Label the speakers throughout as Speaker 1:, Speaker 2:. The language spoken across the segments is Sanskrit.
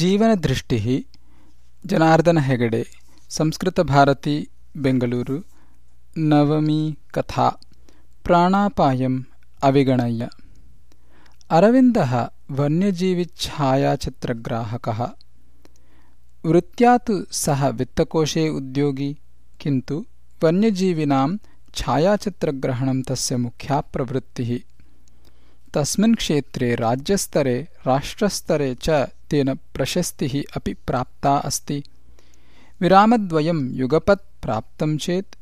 Speaker 1: जीवनदृष्टिः जनार्दन हेगडे संस्कृतभारती बेङ्गलूरु नवमी कथा प्राणापायम् अविगणय्य अरविन्दः वन्यजीविच्छायाचित्रग्राहकः वृत्त्या तु सः वित्तकोशे उद्योगी किन्तु वन्यजीविनां छायाचित्रग्रहणं तस्य मुख्या प्रवृत्तिः तस्मिन् क्षेत्रे राज्यस्तरे राष्ट्रस्तरे च तेन प्रशस्तिः अपि प्राप्ता अस्ति। विरामद्वयं युगपत् प्राप्तं चेत्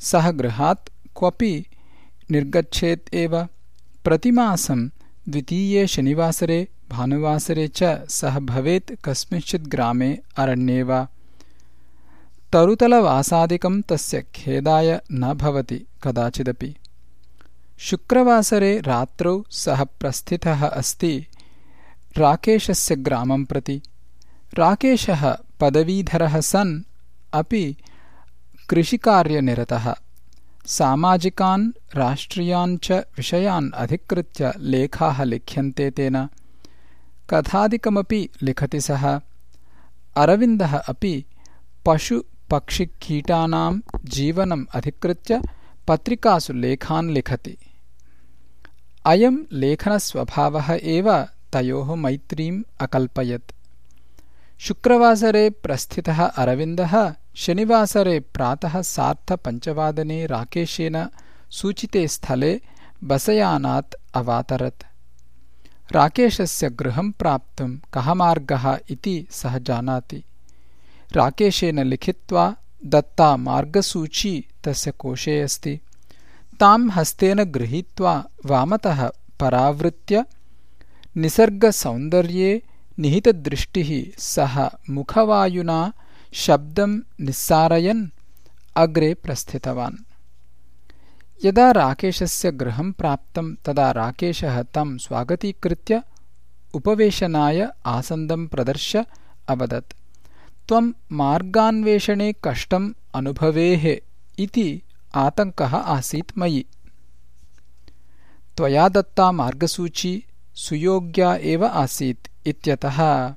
Speaker 1: सः गृहात् क्वपि निर्गच्छेत् एव। प्रतिमासं द्वितीये शनिवासरे भानुवासरे च सः भवेत् कस्मिंश्चित् ग्रामे अरण्ये वा। तरुतलवासादिकं तस्य खेदाय न भवति कदाचिदपि शुक्रवासरे रात्रौ सः प्रस्थितः अस्ति राकेशस्य ग्रामं प्रति। राकेशः पदवीधरः सन् अपि कृषिकार्यनिरतः। सामाजिकान् राष्ट्रियान् च विषयान् अधिकृत्य लेखाः लिख्यन्ते तेन। कथादिकमपि लिखति सः। अरविन्दः अपि पशुपक्षिकीटानां जीवनम् अधिकृत्य पत्रिकासु लेखान् लिखति। अयं लेखनस्वभावः एव तयोः मैत्रीम् अकल्पयत्। शुक्रवासरे प्रस्थितः अरविन्दः शनिवासरे प्रातः सार्धपञ्चवादने राकेशेन सूचिते स्थले बसयानात् अवातरत्। राकेशस्य गृहं प्राप्तुं कः मार्गः इति सः जानाति। राकेशेन लिखित्वा दत्ता मार्गसूची तस्य कोशे अस्ति। तां हस्तेन गृहीत्वा वामतः परावृत्य निसर्गसौन्दर्ये निहितदृष्टिः सः मुखवायुना शब्दं निस्सारयन् अग्रे प्रस्थितवान्। यदा राकेशस्य गृहं प्राप्तं तदा राकेशः तं स्वागतीकृत्य उपवेशनाय आसन्दं प्रदर्श्य अवदत् त्वं मार्गान्वेषणे कष्टम् अनुभवेः इति आतङ्कः आसीत् मयि। त्वया दत्ता मार्गसूची सुयोग्या एव आसीत् इत्यतः।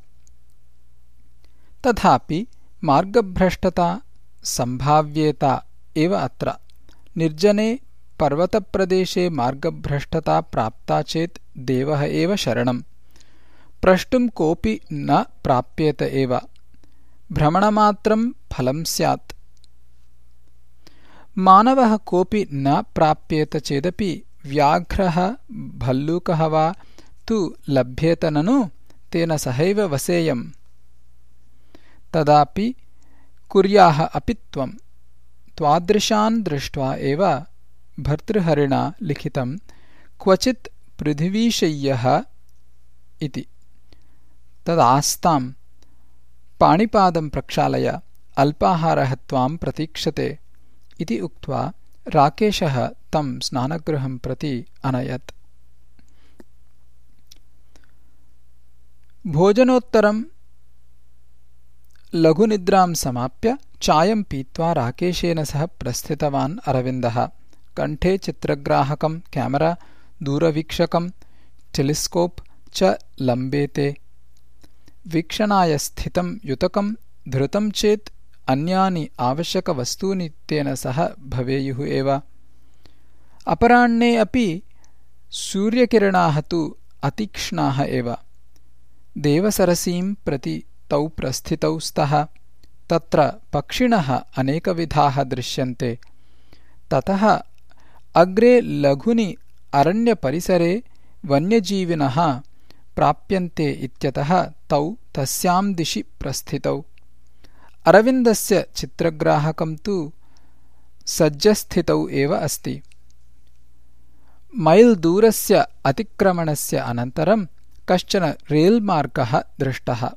Speaker 1: तथापि मार्गभ्रष्टता सम्भाव्येता एव अत्र। निर्जने पर्वतप्रदेशे मार्गभ्रष्टता प्राप्ता चेत् देवः एव शरणम्। प्रष्टुं कोऽपि न प्राप्येत एव भ्रमणमात्रं फलं स्यात्। मानवः कोऽपि न प्राप्येत चेदपि व्याघ्रः भल्लूकः वा तु लभ्येत ननु तेन सहैव वसेयम्। तदापि कुर्याः अपि त्वम् त्वादृशान् दृष्ट्वा एव भर्तृहरिणा लिखितं क्वचित् पृथिवीशय्यः इति। तदास्ताम् पाणिपादं प्रक्षालय अल्पाहारः त्वां प्रतीक्षते इति उक्त्वा राकेशः तं स्नानगृहं प्रति अनयत्। भोजनोत्तरं लघुनिद्रां समाप्य चायं पीत्वा राकेशेन सह प्रस्थितवान् अरविन्दः। कण्ठे चित्रग्राहकं केमरा दूरवीक्षकं टेलिस्कोप् च लम्बेते वीक्षणाय स्थितं युतकं धृतं चेत् अन्यानि आवश्यकवस्तूनि तेन सह भवेयुः एव। अपराह्णे अपि सूर्यकिरणाः तु अतीक्ष्णाः एव। देवसरसीं प्रति तौ प्रस्थितौ स्तः। तत्र पक्षिणः अनेकविधाः दृश्यन्ते। ततः अग्रे लघुनि अरण्यपरिसरे वन्यजीविनः प्राप्यन्ते इत्यतः तौ तस्यां दिशि प्रस्थितौ। अरविन्दस्य चित्रग्राहकं तु सज्जस्थितौ एव अस्ति। मैल् दूरस्य अतिक्रमणस्य अनन्तरं कश्चन रेल्मार्गः दृष्टः।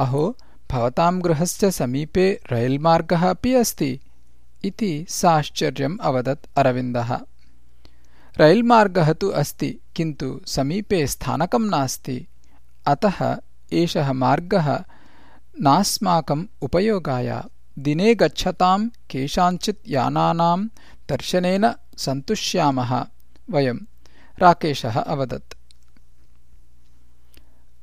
Speaker 1: अहो भवतां गृहस्य समीपे रैल्मार्गः अपि अस्ति इति साश्चर्यम् अवदत् अरविन्दः रैल्मार्गः तु अस्ति किन्तु समीपे स्थानकं नास्ति। अतः एषः मार्गः नास्माकम् उपयोगाय दिने गच्छतां केषाञ्चित् यानानां दर्शनेन सन्तुष्यामः वयम् राकेशः अवदत्।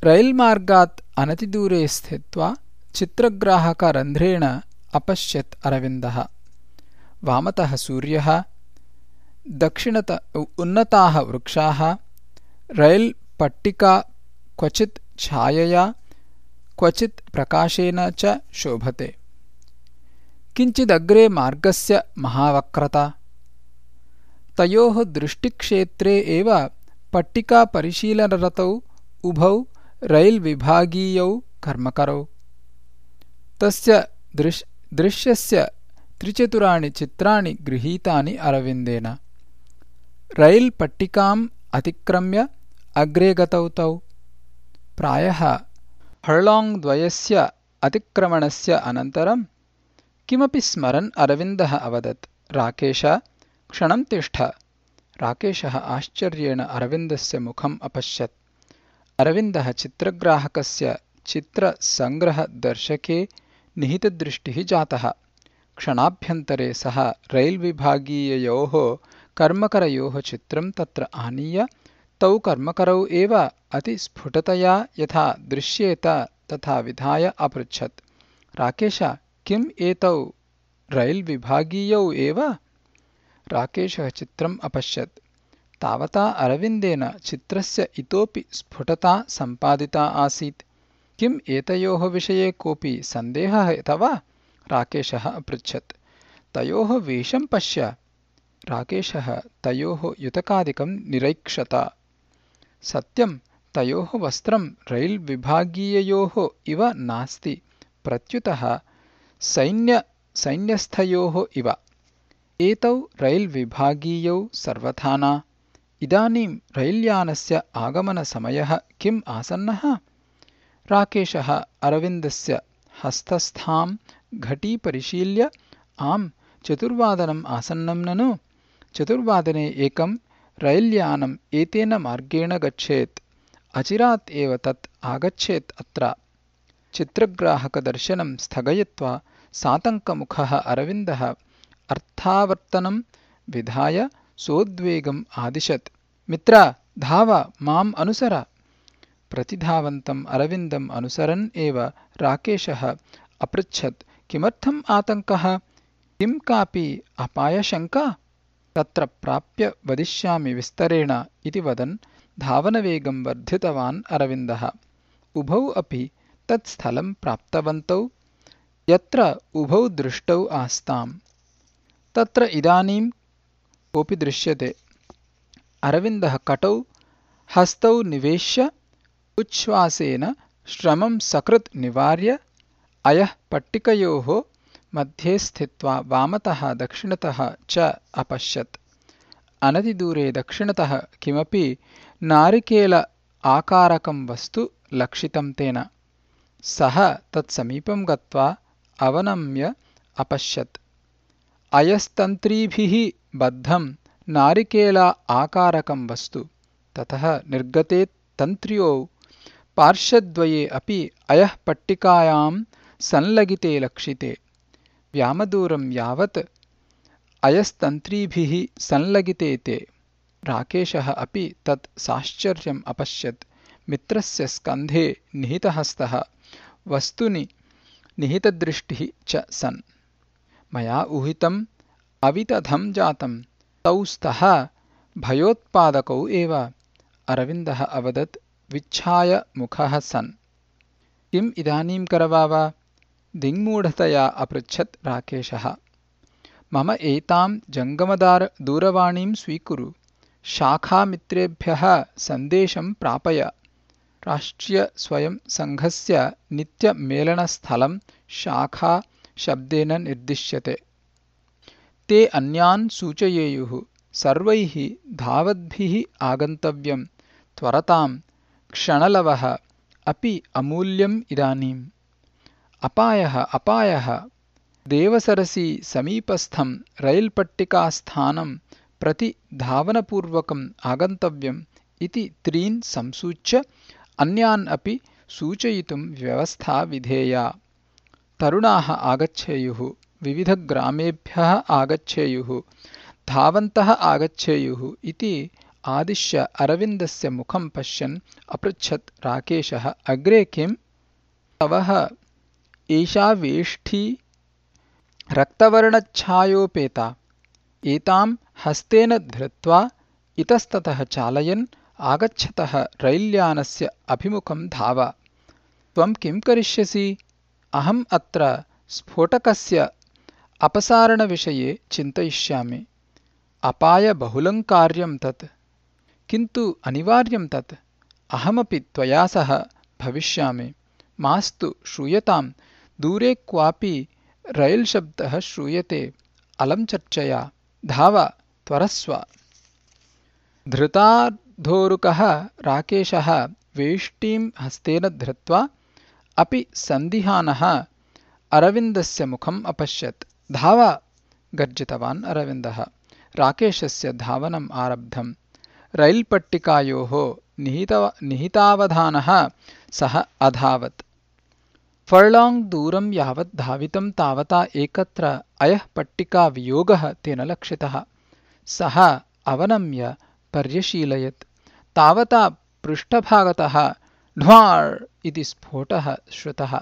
Speaker 1: रैल्मार्गात् अनतिदूरे स्थित्वा चित्रग्राहकरन्ध्रेण अपश्यत् अरविन्दः। वामतः सूर्यः दक्षिणत उन्नताः वृक्षाः रैल्पट्टिका क्वचित् छायया क्वचित् प्रकाशेन च शोभते। किञ्चिदग्रे मार्गस्य महावक्रता। तयोः दृष्टिक्षेत्रे एव पट्टिकापरिशीलनरतौ उभौ रैल्विभागीयौ कर्मकरौ। तस्य दृश्यस्य त्रिचतुराणि चित्राणि गृहीतानि अरविन्देन रैल्पट्टिकाम् अतिक्रम्य अग्रे गतौ तौ। प्रायः हळ्लाङ्ग्द्वयस्य अतिक्रमणस्य अनन्तरं किमपि स्मरन् अरविन्दः अवदत्। राकेश क्षणं तिष्ठ। राकेशः आश्चर्येण अरविन्दस्य मुखम् अपश्यत्। अरविन्दः चित्रग्राहकस्य चित्रसङ्ग्रहदर्शके निहितदृष्टिः जातः। क्षणाभ्यन्तरे सः रैल्विभागीययोः कर्मकरयोः चित्रं तत्र आनीय तौ कर्मकरौ एव अतिस्फुटतया यथा दृश्येत तथा विधाय अपृच्छत्। राकेश किम् एतौ? रैल्विभागीयौ एव? राकेशः चित्रम् अपश्यत्। तावता अरविन्देन चित्रस्य इतोपि स्फुटता सम्पादिता आसीत्। किम् एतयोः विषये कोऽपि सन्देहः वा राकेशः अपृच्छत्। तयोः वेषं पश्य राकेशः तयोः युतकादिकं निरैक्षत। सत्यं तयोः वस्त्रं रैल्विभागीययोः इव नास्ति। प्रत्युतः सैन्यस्थयोः इव। एतौ रैल्विभागीयौ सर्वथा न इदानीं रैल्यानस्य आगमनसमयः किम् आसन्नः? राकेशः अरविन्दस्य हस्तस्थां घटी परिशील्य आम् चतुर्वादनम् आसन्नं ननु चतुर्वादने एकं रैल्यानम् एतेन मार्गेण गच्छेत्। अचिरात् एव तत् आगच्छेत् अत्र। चित्रग्राहकदर्शनं स्थगयित्वा सातङ्कमुखः अरविन्दः अर्थावर्तनं विधाय सोद्वेगम् आदिशत्। मित्र धाव माम् अनुसर। प्रतिधावन्तम् अरविन्दम् अनुसरन् एव राकेशः अपृच्छत्। किमर्थम् आतङ्कः? किं कापि अपायशङ्का तत्र प्राप्य वदिष्यामि विस्तरेण इति वदन् धावनवेगं वर्धितवान् अरविन्दः। उभौ अपि तत् स्थलं प्राप्तवन्तौ। यत्र उभौ दृष्टौ आस्ताम्। तत्र इदानीं कोऽपि दृश्यते। अरविन्दः कटौ हस्तौ निवेश्य उच्छ्वासेन श्रमं सकृत् निवार्य अयः पट्टिकयोः मध्ये स्थित्वा वामतः दक्षिणतः च अपश्यत्। अनतिदूरे दक्षिणतः किमपि नारिकेल आकारकं वस्तु लक्षितं तेन। सः तत्समीपं गत्वा अवनम्य अपश्यत्। अयस्तन्त्रीभिः बद्धं नारिकेल आकारकं वस्तु। ततः निर्गते तन्त्र्यौ पार्श्वद्वये अपि अयः पट्टिकायां संलगिते लक्षिते व्यामदूरं यावत् अयस्तन्त्रीभिः संलगिते ते। राकेशः अपि तत् साश्चर्यम् अपश्यत्। मित्रस्य स्कन्धे निहितहस्तः। वस्तुनि निहितदृष्टिः च सन्। मया ऊहितम् अवितधं जातं तौ स्तः भयोत्पादकौ एव। अरविन्दः अवदत् विच्छाय मुखः सन्। किम् इदानीं करवाव दिङ्मूढतया अपृच्छत् राकेशः। मम एतां जङ्गमदार दूरवाणीं स्वीकुरु। शाखामित्रेभ्यः सन्देशं प्रापय। राष्ट्रियस्वयंसङ्घस्य नित्यमेलनस्थलं शाखा शब्देन निर्दिश्यते। ते अन्यान् सूचयेयुः। सर्वैः धावद्भिः आगन्तव्यं। त्वरताम् क्षणलवः। अपि अमूल्यम् इदानीम् अपायः अपायः। देवसरसि समीपस्थं रैल्पट्टिकास्थानं प्रति धावनपूर्वकम् आगन्तव्यम् इति त्रीन् संसूच्य अन्यान् अपि सूचयितुं व्यवस्था विधेया। तरुणाः आगच्छेयुः विविधग्रामेभ्यः आगच्छेयुः धावन्तः आगच्छेयुः इति आदिश्य अरविन्दस्य मुखं पश्यन् अपृच्छत् राकेशः अग्रे किम्? तवः एषा वेष्ठी रक्तवर्णच्छायोपेता। एताम् हस्तेन धृत्वा इतस्ततः चालयन् आगच्छतः रैल्यानस्य अभिमुखं धाव। त्वं किं करिष्यसि? अहम् अत्र स्फोटकस्य अपसारणविषये चिन्तयिष्यामि। अपायबहुलं कार्यं तत्। किन्तु अनिवार्यं तत्। अहमपि त्वया सह भविष्यामि। मास्तु श्रूयताम् दूरे क्वापि रैल्शब्दः श्रूयते। अलं चर्चया। धाव त्वरस्व। धृताधोरुकः राकेशः वेष्टीं हस्तेन धृत्वा अपि सन्दिहानः अरविन्दस्य मुखम् अपश्यत्। धाव गर्जितवान् अरविन्दः। राकेशस्य धावनम् आरब्धम्। रैल्पट्टिकायोः निहितावधानः सः अधावत् फर्लाङ्ग् दूरं यावत् धावितं तावता एकत्र अयः पट्टिकावियोगः तेन लक्षितः। सः अवनम्य पर्यशीलयत्। तावता पृष्ठभागतः ढ्वार् इति स्फोटः श्रुतः।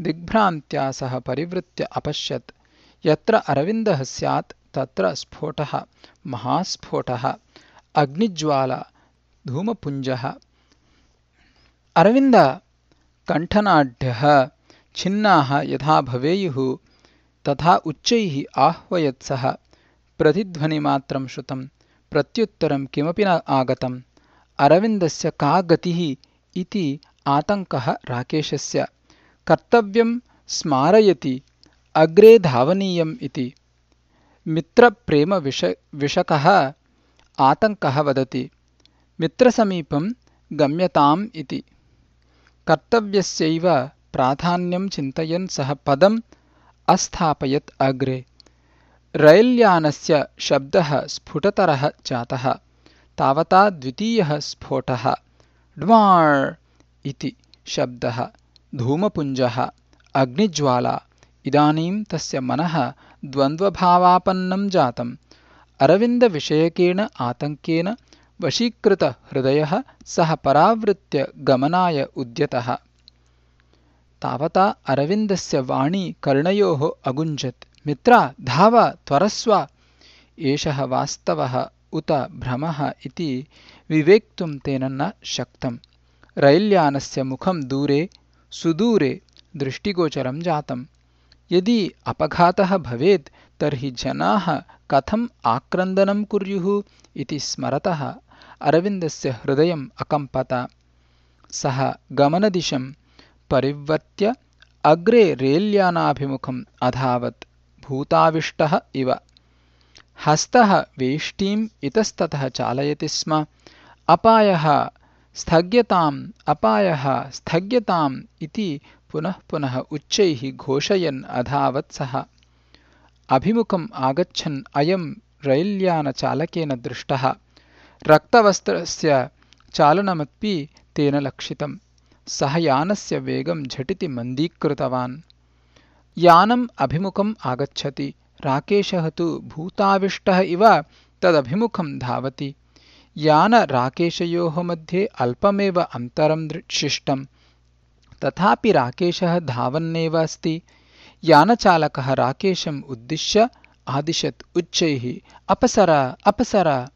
Speaker 1: दिग्भ्रान्त्या सह परिवृत्य अपश्यत्। यत्र अरविन्दः स्यात् तत्र स्फोटः। महास्फोटः। अग्निज्वाला। धूमपुञ्जः। अरविन्द कण्ठनाढ्यः छिन्नाः यथा भवेयुः तथा उच्चैः आह्वयत् सः। प्रतिध्वनिमात्रं श्रुतम् प्रत्युत्तरं किमपि न आगतम्। अरविन्दस्य का गतिः इति आतङ्कः राकेशस्य। कर्तव्यं स्मारयति अग्रे धावनीयम् इति। मित्रप्रेमविषकः आतङ्कः वदति मित्रसमीपं गम्यताम् इति। कर्तव्यस्यैव प्राधान्यं चिन्तयन् सः पदम् अस्थापयत् अग्रे। रैल्यानस्य शब्दः स्फुटतरः जातः तावता द्वितीयः स्फोटः। ड्वार् इति शब्दः धूमपुञ्जः अग्निज्वाला इदानीं तस्य मनः द्वन्द्वभावापन्नं जातम्। अरविन्दविषयकेण आतङ्केन वशीकृतहृदयः सः परावृत्य गमनाय उद्यतः तावता अरविन्दस्य वाणी कर्णयोः अगुञ्जत्। मित्रा धाव त्वरस्व। एषः वास्तवः उत भ्रमः इति विवेक्तुं तेन न शक्तम्। रैल्यानस्य मुखं दूरे सुदूरे दृष्टिगोचरं जातम्। यदि अपघातः भवेत् तर्हि जनाः कथम् आक्रन्दनं कुर्युः इति स्मरतः अरविन्दस्य हृदयम् अकम्पत। सः गमनदिशं परिवर्त्य अग्रे रेल्यानाभिमुखम् अधावत्। भूताविष्टः इव। हस्तः वेष्टीम् इतस्ततः चालयति स्म। अपायः स्थग्यताम् अपायः स्थग्यताम् इति पुनः पुनः उच्चैः घोषयन् अधावत् सः। अभिमुखम् आगच्छन् अयं रैल्यानचालकेन दृष्टः। रक्तवस्त्रस्य चालनमपि तेन लक्षितम् सः यानस्य वेगं झटिति मन्दीकृतवान्। यानम् अभिमुखम् आगच्छति। राकेशः तु भूताविष्टः इव तदभिमुखं धावति। यानराकेशयोः मध्ये अल्पमेव अन्तरं शिष्टम्। तथापि राकेशः धावन्नेव अस्ति। यानचालकः राकेशम् उद्दिश्य आदिशत् उच्चैः, अपसर अपसर!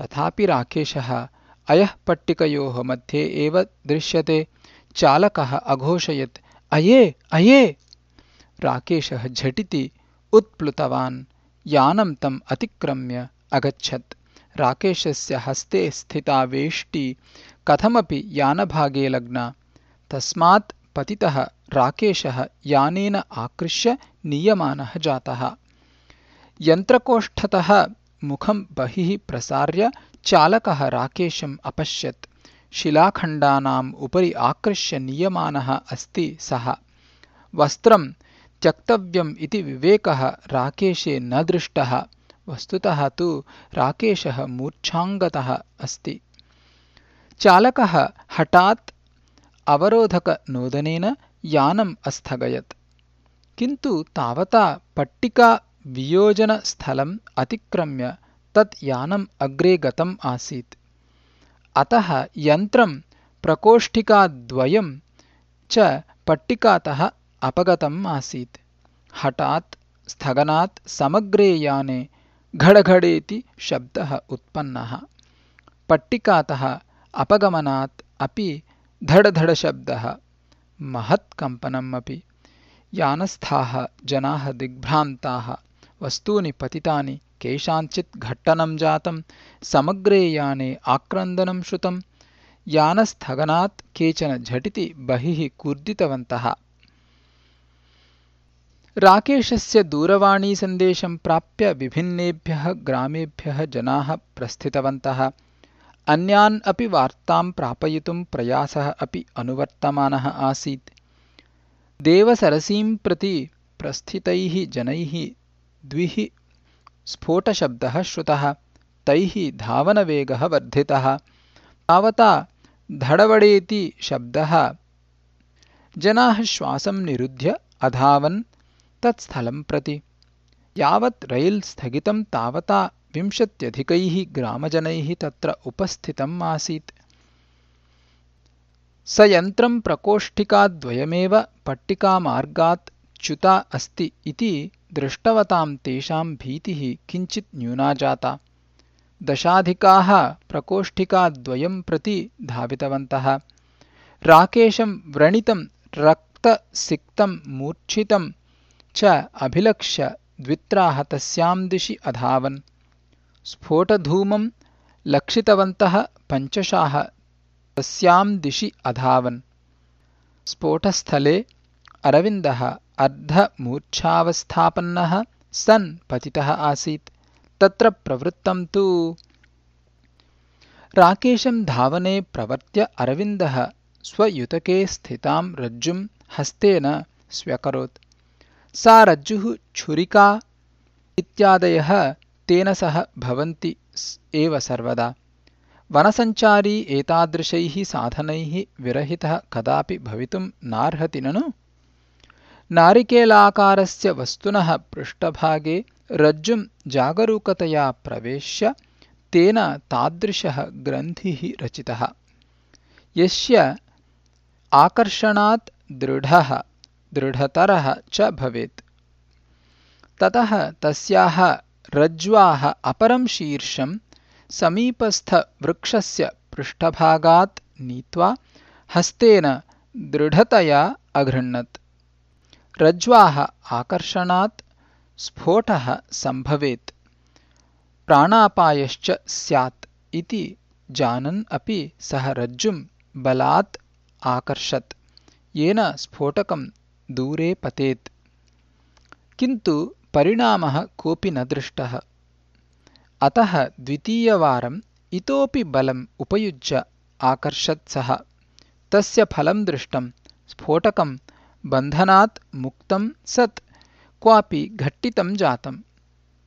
Speaker 1: तथापि राकेशः अयः पट्टिकयोः मध्ये एव दृश्यते। चालकः अघोषयत्, अये अये! राकेशः झटिति उत्प्लुतवान्, यानं तम् अतिक्रम्य अगच्छत्। राकेशस्य हस्ते स्थिता वेष्टी कथमपि यानभागे लग्ना। तस्मात् पतितः राकेशः यानेन आकृष्य नीयमानः जातः। यन्त्रकोष्ठतः मुखं बहिः प्रसार्य चालकः राकेशम् अपश्यत्। शिलाखण्डानाम् उपरि आकृष्य नीयमानः अस्ति सः। वस्त्रं त्यक्तव्यम् इति विवेकः राकेशे न दृष्टः। वस्तुतः तु राकेशः मूर्च्छाङ्गतः अस्ति। चालकः हठात् अवरोधकनोदनेन यानम् अस्थगयत्। किन्तु तावता पट्टिका वियोजनस्थलम् अतिक्रम्य तत् यानम् अग्रे गतम् आसीत् अतः यन्त्रं प्रकोष्ठिकाद्वयं च पट्टिकातः अपगतम् आसीत्। हठात् स्थगनात् समग्रे याने घडघडेति शब्दः उत्पन्नः। पट्टिकातः अपगमनात् अपि धडधडशब्दः। महत्कम्पनम् अपि। यानस्थाः जनाः दिग्भ्रान्ताः वस्तूनि पतितानि केषाञ्चित् घट्टनं जातं समग्रे याने आक्रन्दनं श्रुतम् यानस्थगनात् केचन झटिति बहिः कूर्दितवन्तः। राकेशस्य दूरवाणीसन्देशं प्राप्य विभिन्नेभ्यः ग्रामेभ्यः जनाः प्रस्थितवन्तः। अन्यान् अपि वार्तां प्रापयितुं प्रयासः अपि अनुवर्तमानः आसीत्। देवसरसीं प्रति प्रस्थितैः जनैः द्विः स्फोटशब्दः श्रुतः। तैः धावनवेगः वर्धितः। तावता धडवडेति शब्दः। जनाः श्वासं निरुध्य अधावन् तत्स्थलं प्रति। यावत् रैल् स्थगितं तावता विंशत्यधिकैः ग्रामजनैः तत्र उपस्थितम् आसीत्। स यन्त्रं प्रकोष्ठिकाद्वयमेव पट्टिकामार्गात् च्युता अस्ति इति दृष्टवतां तेषां भीतिः किञ्चित् न्यूना जाता। दशाधिकाः प्रकोष्ठिकाद्वयं प्रति धावितवन्तः। राकेशं व्रणितं रक्तसिक्तं मूर्छितं च अभिलक्ष्य द्वित्राः तस्यां दिशि अधावन्। स्फोटधूमं लक्षितवन्तः पञ्चशाः तस्यां दिशि अधावन्। स्फोटस्थले अरविन्दः अर्धमूर्च्छावस्थापन्नः सन् पतितः आसीत्। तत्र प्रवृत्तं तु राकेशं धावने प्रवर्त्य अरविन्दः स्वयुतके स्थितां रज्जुं हस्तेन स्व्यकरोत्। सा रज्जुः छुरिका इत्यादयः तेन सह भवन्ति एव सर्वदा। वनसञ्चारी एतादृशैः साधनैः विरहितः कदापि भवितुं नार्हति ननु नारिकेलाकारस्य वस्तुनः पृष्ठभागे रज्जुं जागरूकतया प्रवेश्य तेन तादृशः ग्रन्थिः रचितः। यस्य आकर्षणात् दृढः दृढतरः च भवेत्। ततः तस्याः रज्ज्वाः अपरं शीर्षं समीपस्थवृक्षस्य पृष्ठभागात् नीत्वा हस्तेन दृढतया अगृह्णत् रज्ज्वाः आकर्षणात् स्फोटः सम्भवेत्। प्राणापायश्च स्यात् इति जानन् अपि सः रज्जुं बलात् आकर्षत्। येन स्फोटकं दूरे पतेत्। किन्तु परिणामः कोऽपि न दृष्टः। अतः द्वितीयवारम् इतोपि बलम् उपयुज्य आकर्षत् सः। तस्य फलं दृष्टं स्फोटकं बन्धनात् मुक्तं सत् क्वापि घट्टितं जातम्।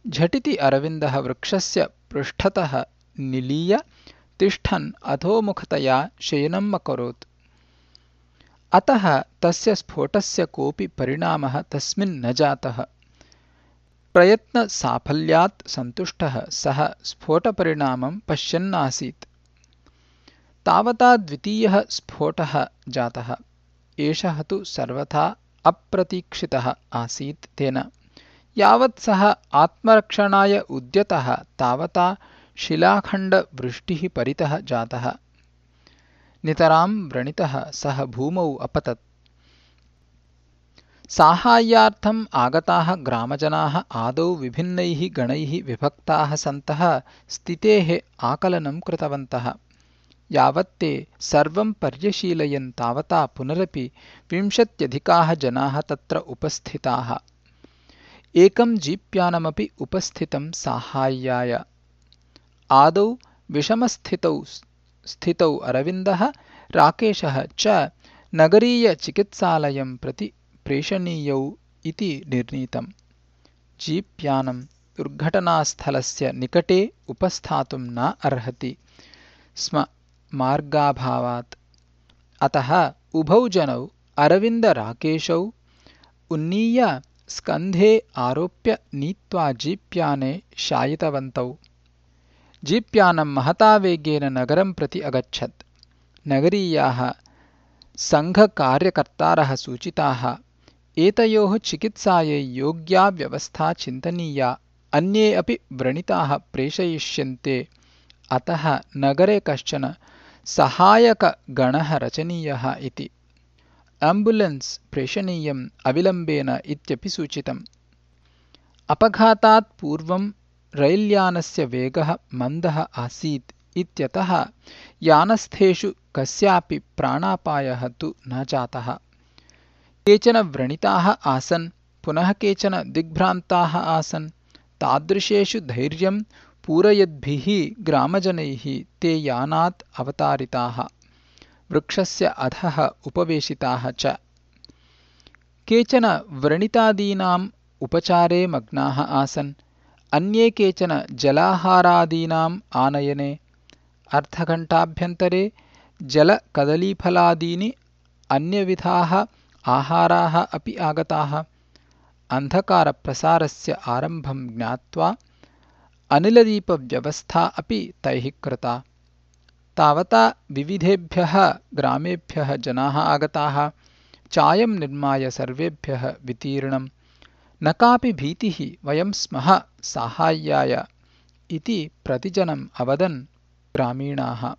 Speaker 1: झटिति अरविन्दः वृक्षस्य पृष्ठतः निलीय तिष्ठन् अधोमुखतया शयनम् अकरोत्। अतः तस्य स्फोटस्य कोऽपि परिणामः तस्मिन् न जातः। प्रयत्नसाफल्यात् सन्तुष्टः सः स्फोटपरिणामं पश्यन्नासीत्। तावता द्वितीयः स्फोटः जातः एषः तु सर्वथा अप्रतीक्षितः आसीत् तेन। यावत् सः आत्मरक्षणाय उद्यतः तावता शिलाखण्डवृष्टिः परितः जातः। नितरां व्रणितः सः भूमौ अपतत्। साहाय्यार्थम् आगताः ग्रामजनाः आदौ विभिन्नैः गणैः विभक्ताः सन्तः स्थितेः आकलनं कृतवन्तः यावत् ते सर्वं पर्यशीलयन् तावता पुनरपि विंशत्यधिकाः जनाः तत्र उपस्थिताः। एकं जीप्यानमपि उपस्थितं साहाय्याय। आदौ विषमस्थितौ स्थितौ अरविन्दः राकेशः च नगरीयचिकित्सालयं प्रति प्रेषणीयौ इति निर्णीतम्। जीप्यानं दुर्घटनास्थलस्य निकटे उपस्थातुं न अर्हति। स्म मार्गाभावात्। अतः उभौ जनौ अरविन्दराकेशौ उन्नीय स्कन्धे आरोप्य नीत्वा जीप्याने शायितवन्तौ। जीप्यानं महता वेगेन नगरं प्रति अगच्छत्। नगरीयाः सङ्घकार्यकर्तारः सूचिताः एतयोः चिकित्सायै योग्या व्यवस्था चिन्तनीया अन्ये अपि व्रणिताः प्रेषयिष्यन्ते। अतः नगरे कश्चन सहायकगणः रचनीयः इति। आम्बुलेन्स् प्रेषणीयम् अविलम्बेन इत्यपि सूचितम्। अपघातात् पूर्वं रैल्यानस्य वेगः मन्दः आसीत् इत्यतः यानस्थेषु कस्यापि प्राणापायः तु न जातः। केचन व्रणिताः आसन् पुनः केचन दिग्भ्रान्ताः आसन् तादृशेषु धैर्यं पूरयद्भिः ग्रामजनैः ते यानात् अवतारिताः वृक्षस्य अधः उपवेशिताः च। केचन व्रणितादीनाम् उपचारे मग्नाः आसन् अन्ये केचन जलाहारादीनाम् आनयने। अर्धघण्टाभ्यन्तरे जलकदलीफलादीनि अन्यविधाः आहाराः अपि आगताः। अन्धकारप्रसारस्य आरम्भं ज्ञात्वा अनिलदीपव्यवस्था अपि तैः कृता। तावता विविधेभ्यः ग्रामेभ्यः जनाः आगताः। चायं निर्माय सर्वेभ्यः वितीर्णम् न कापि भीतिः वयं स्मः साहाय्याय इति प्रतिजनम् अवदन् ग्रामीणाः।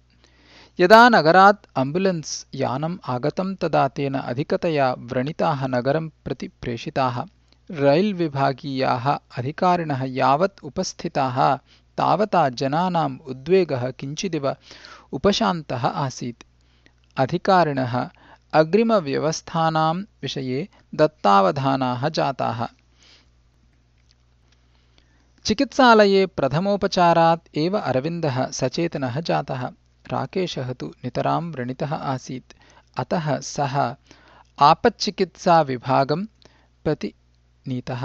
Speaker 1: यदा नगरात् अम्बुलेन्स् यानम् आगतं तदा तेन अधिकतया व्रणिताः नगरं प्रति प्रेषिताः रैल्विभागीयाः अधिकारिणः यावत् उपस्थिताः तावता जनानाम् उद्वेगः किञ्चिदिव उपशान्तः आसीत्। अधिकारिणः अग्रिमव्यवस्थानां विषये दत्तावधानाः जाताः। चिकित्सालये प्रथमोपचारात् एव अरविन्दः सचेतनः जातः। राकेशः तु नितरां व्रणितः आसीत्। अतः सः आपच्चिकित्साविभागं प्रति नीतः।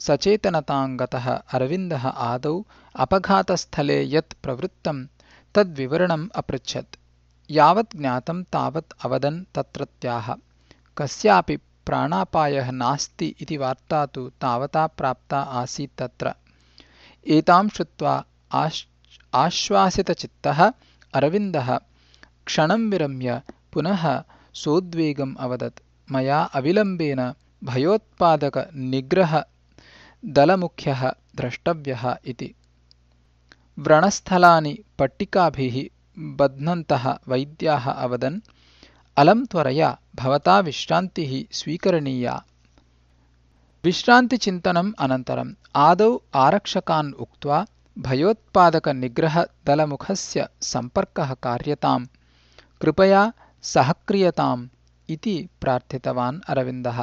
Speaker 1: सचेतनताङ्गतः अरविन्दः आदौ अपघातस्थले यत् प्रवृत्तं तद्विवरणम् अपृच्छत्। यावत् ज्ञातं तावत् अवदन् तत्रत्याः। कस्यापि प्राणापायः नास्ति इति वार्ता तु तावता प्राप्ता आसीत् तत्र। एतां श्रुत्वा आश्वासितचित्तः अरविन्दः क्षणं विरम्य पुनः सोद्वेगम् अवदत्। मया अविलम्बेन भयोत्पादकनिग्रहदलमुख्यः द्रष्टव्यः इति। व्रणस्थलानि पट्टिकाभिः बध्नन्तः वैद्याः अवदन् अलं त्वरया भवता विश्रान्तिः स्वीकरणीया विश्रान्तिचिन्तनम् अनन्तरम् आदौ आरक्षकान् उक्त्वा भयोत्पादकनिग्रहदलमुखस्य सम्पर्कः कार्यताम् कृपया सहक्रियताम् इति प्रार्थितवान् अरविन्दः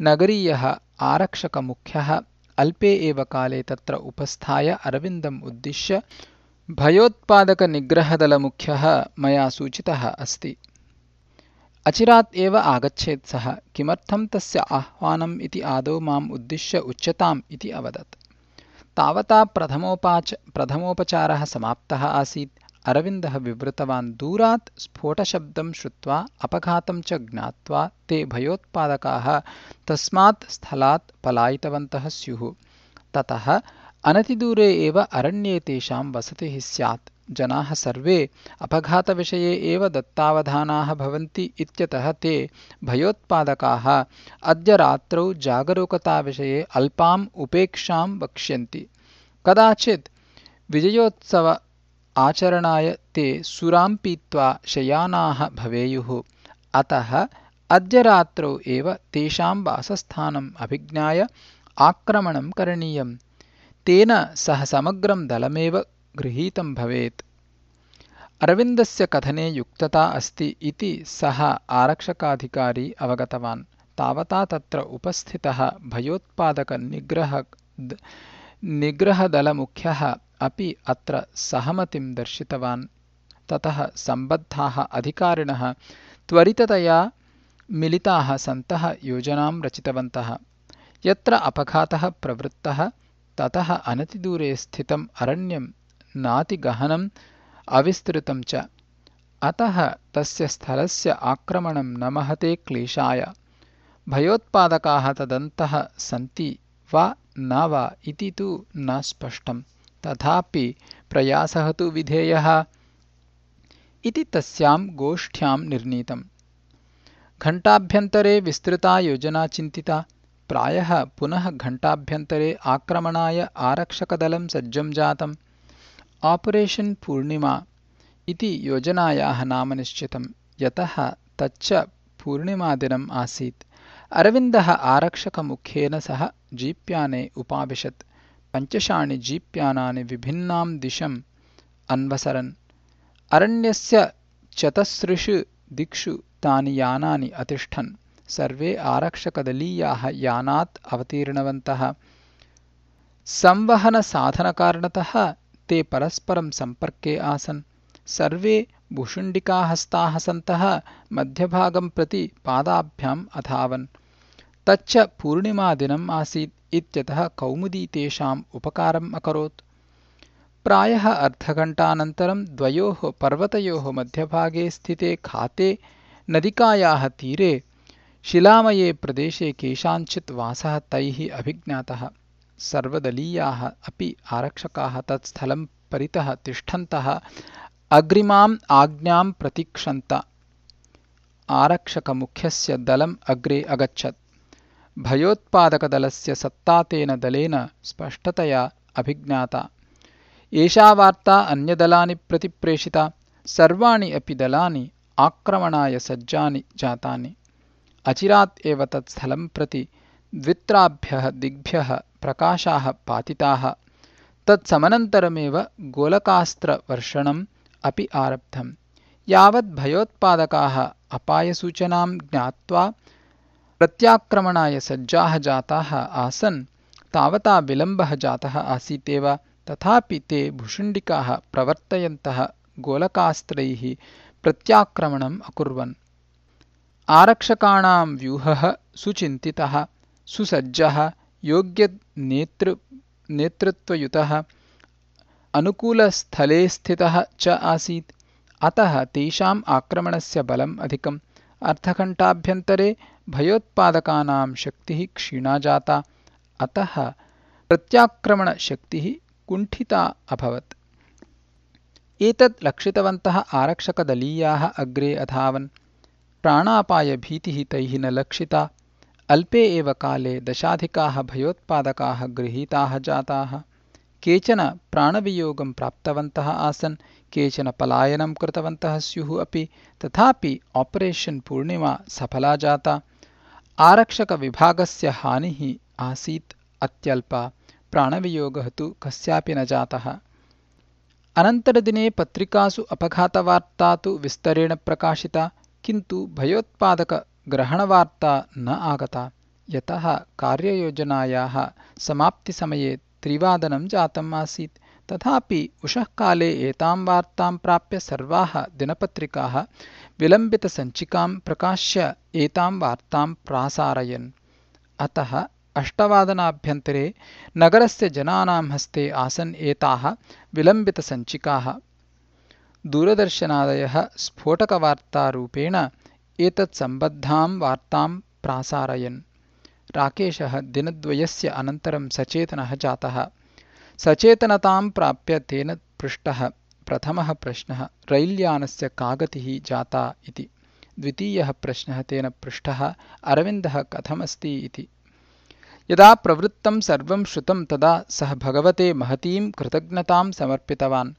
Speaker 1: नगरीयः आरक्षकमुख्यः अल्पे एव काले तत्र उपस्थाय अरविन्दम् उद्दिश्य भयोत्पादकनिग्रहदलमुख्यः मया सूचितः अस्ति। अचिरात् एव आगच्छेत् सः। किमर्थं तस्य आह्वानम् इति आदौ माम् उद्दिश्य उच्यताम् इति अवदत्। तावता प्रथमोपाच प्रथमोपचारः समाप्तः आसीत् अरविन्दः विवृतवान्, दूरात् स्फोटशब्दं श्रुत्वा अपघातं च ज्ञात्वा ते भयोत्पादकाः, तस्मात् स्थलात् पलायितवन्तः स्युः। ततः अनतिदूरे एव अरण्ये तेषां वसतिः स्यात्। जनाः सर्वे अपघातविषये एव दत्तावधानाः भवन्ति इत्यतः ते भयोत्पादकाः, अद्य रात्रौ जागरूकताविषये अल्पाम् उपेक्षां वक्ष्यन्ति। कदाचित् विजयोत्सव आचरणाय ते सुरां पीत्वा शयानाः भवेयुः। अतः अद्य रात्रौ एव तेषां वासस्थानम् अभिज्ञाय आक्रमणं करणीयम्। तेन सह समग्रं दलमेव गृहीतं भवेत्। अरविन्दस्य कथने युक्तता अस्ति इति सः आरक्षकाधिकारी अवगतवान्। तावता तत्र उपस्थितः भयोत्पादकनिग्रह निग्रहदलमुख्यः अपि अत्र सहमतिं दर्शितवान्। ततः सम्बद्धाः अधिकारिणः त्वरिततया मिलिताः सन्तः योजनां रचितवन्तः। यत्र अपघातः प्रवृत्तः ततः अनतिदूरे स्थितम् अरण्यं नातिगहनम् अविस्तृतं च। अतः तस्य स्थलस्य आक्रमणं न महते क्लेशाय। भयोत्पादकाः तदन्तः सन्ति वा न वा इति तु न स्पष्टम् तथापि प्रयासः तु विधेयः इति तस्यां गोष्ठ्यां निर्णीतम्। घण्टाभ्यन्तरे विस्तृता योजना चिन्तिता प्रायः पुनः घण्टाभ्यन्तरे आक्रमणाय आरक्षकदलं सज्जं जातम्। आपरेशन् पूर्णिमा इति योजनायाः नाम निश्चितम्। यतः तच्च पूर्णिमादिनम् आसीत्। अरविन्दः आरक्षकमुख्येन सह जीप्याने उपाविशत् पञ्चशाणि जीप्यानानि विभिन्नां दिशम् अन्वसरन्। अरण्यस्य चतसृषु दिक्षु तानि यानानि अतिष्ठन्। सर्वे आरक्षकदलीयाः यानात् अवतीर्णवन्तः। संवहनसाधनकारणतः ते परस्परं सम्पर्के आसन्। सर्वे भुषुण्डिकाहस्ताः सन्तः मध्यभागं प्रति पादाभ्याम् अधावन्। तच्च पूर्णिमादिनम् आसीत् इत्यतः कौमुदी तेषाम् उपकारम् अकरोत्। प्रायः अर्धघण्टानन्तरं द्वयोः पर्वतयोः मध्यभागे स्थिते खाते नदिकायाः तीरे शिलामये प्रदेशे केषाञ्चित् वासः तैः अभिज्ञातः। सर्वदलीयाः अपि आरक्षकाः तत्स्थलं परितः तिष्ठन्तः अग्रिमाम् आज्ञां प्रतीक्षन्त। आरक्षकमुख्यस्य दलम् अग्रे अगच्छत् भयोत्पादकदलस्य सत्ता तेन दलेन स्पष्टतया अभिज्ञाता एषा वार्ता अन्यदलानि प्रति प्रेषिता सर्वाणि अपि दलानि आक्रमणाय सज्जानि जातानि अचिरात् एव तत्स्थलं प्रति द्वित्राभ्यः दिग्भ्यः प्रकाशाः पातिताः तत्समनन्तरमेव गोलकास्त्रवर्षणम् अपि आरब्धम् यावत् भयोत्पादकाः अपायसूचनां ज्ञात्वा प्रत्याक्रमणाय सज्जाः जाताः आसन् तावता विलम्बः जातः आसीतेव तथापि ते भुषुण्डिकाः प्रवर्तयन्तः गोलकास्त्रैः प्रत्याक्रमणम् अकुर्वन्। आरक्षकाणां व्यूहः सुचिन्तितः सुसज्जः योग्यनेतृ नेतृत्वयुतः अनुकूलस्थले स्थितः च आसीत् अतः तेषाम् आक्रमणस्य बलम् अधिकम् अर्धघण्टाभ्यन्तरे भयोत्पादकानां शक्तिः क्षीणा जाता, अतः प्रत्याक्रमणशक्तिः कुण्ठिता अभवत्। एतत् लक्षितवन्तः आरक्षकदलीयाः अग्रे अधावन्। प्राणापायभीतिः तैः न लक्षिता, अल्पे एव काले दशाधिकाः भयोत्पादकाः गृहीताः जाताः। केचन प्राणवियोगं प्राप्तवन्तः आसन् केचन पलायनं कृतवन्तः स्युः अपि, तथापि आपरेशन् पूर्णिमा सफला जाता। आरक्षकविभागस्य हानिः आसीत् अत्यल्पा। प्राणवियोगः तु कस्यापि न जातः। अनन्तरदिने पत्रिकासु अपघातवार्ता तु विस्तरेण प्रकाशिता, किन्तु भयोत्पादकग्रहणवार्ता न आगता। यतः कार्ययोजनायाः समाप्तिसमये त्रिवादनं जातम् तथापि उषःकाले एतां वार्तां प्राप्य सर्वाः दिनपत्रिकाः विलम्बितसञ्चिकां प्रकाश्य एतां वार्तां प्रासारयन्। अतः अष्टवादनाभ्यन्तरे नगरस्य जनानां हस्ते आसन् एताः विलम्बितसञ्चिकाः। दूरदर्शनादयः स्फोटकवार्तारूपेण एतत्सम्बद्धां वार्तां प्रासारयन्। राकेशः दिनद्वयस्य अनन्तरं सचेतनः जातः सचेतनतां प्राप्य तेन पृष्टः प्रथमः प्रश्नः रैल्यानस्य का गतिः जाता इति। द्वितीयः प्रश्नः तेन पृष्टः अरविन्दः कथमस्ति इति। यदा प्रवृत्तं सर्वं श्रुतं तदा सः भगवते महतीं कृतज्ञतां समर्पितवान्।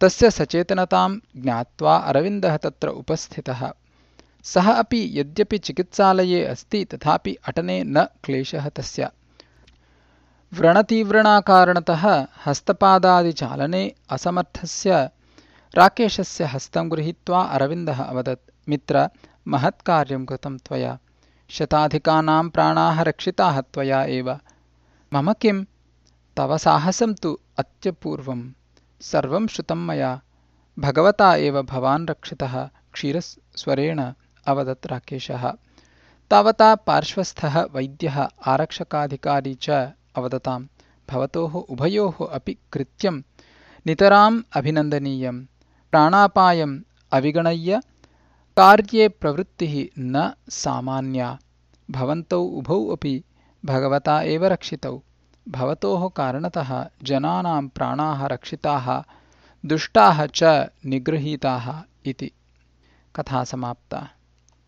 Speaker 1: तस्य सचेतनतां ज्ञात्वा अरविन्दः तत्र उपस्थितः। सः अपि यद्यपि चिकित्सालये अस्ति तथापि अटने न क्लेशः तस्य व्रणतीव्रणाकारणतः हस्तपादादिचालने असमर्थस्य राकेशस्य हस्तं गृहीत्वा अरविन्दः अवदत् मित्र महत्कार्यं कृतं त्वया। शताधिकानां प्राणाः रक्षिताः त्वया एव। मम किं तव साहसं तु अत्यपूर्वं। सर्वं श्रुतं मया। भगवता एव भवान् रक्षितः क्षीरस्वरेण अवदत् राकेशः। तावता पार्श्वस्थः वैद्यः आरक्षकाधिकारी च अवदताम्। भवतोः उभयोः अपि कृत्यं नितराम् अभिनन्दनीयम्। प्राणापायम् अविगणय्य कार्ये प्रवृत्तिः न सामान्या। भवन्तौ उभौ अपि भगवता एव रक्षितौ। भवतोः कारणतः जनानां प्राणाः रक्षिताः दुष्टाः च निगृहीताः इति। कथा समाप्ता